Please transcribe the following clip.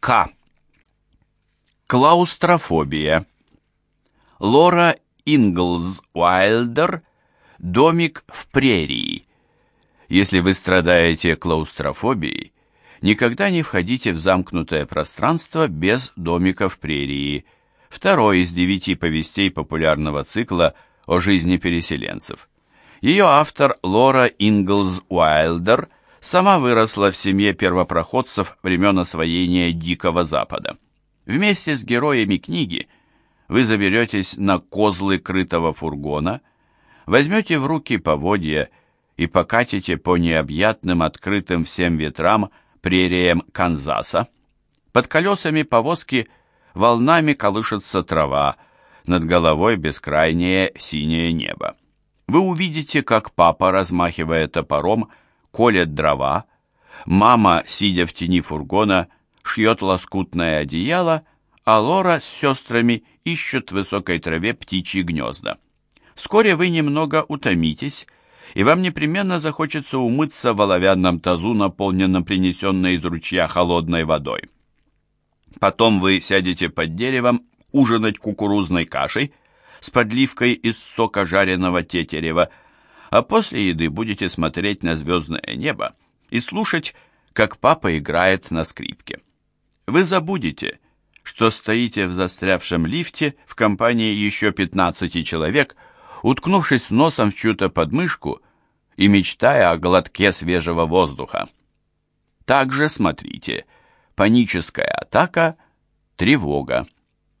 К. Клаустрофобия. Лора Инглз Уайлдер «Домик в прерии». Если вы страдаете клаустрофобией, никогда не входите в замкнутое пространство без домика в прерии. Второй из девяти повестей популярного цикла о жизни переселенцев. Ее автор Лора Инглз Уайлдер сама выросла в семье первопроходцев времен освоения Дикого Запада. Вместе с героями книги вы заберетесь на козлы крытого фургона, возьмете в руки поводья и покатите по необъятным открытым всем ветрам прериям Канзаса. Под колесами повозки волнами колышется трава, над головой бескрайнее синее небо. Вы увидите, как папа, размахивая топором, колет дрова, мама, сидя в тени фургона, шьет лоскутное одеяло, а Лора с сестрами ищут в высокой траве птичьи гнезда. Вскоре вы немного утомитесь, и вам непременно захочется умыться в оловянном тазу, наполненном принесенной из ручья холодной водой. Потом вы сядете под деревом ужинать кукурузной кашей с подливкой из сока жареного тетерева, а после еды будете смотреть на звездное небо и слушать, как папа играет на скрипке вы забудете, что стоите в застрявшем лифте в компании еще 15 человек, уткнувшись носом в чью-то подмышку и мечтая о глотке свежего воздуха. Также смотрите «Паническая атака», «Тревога».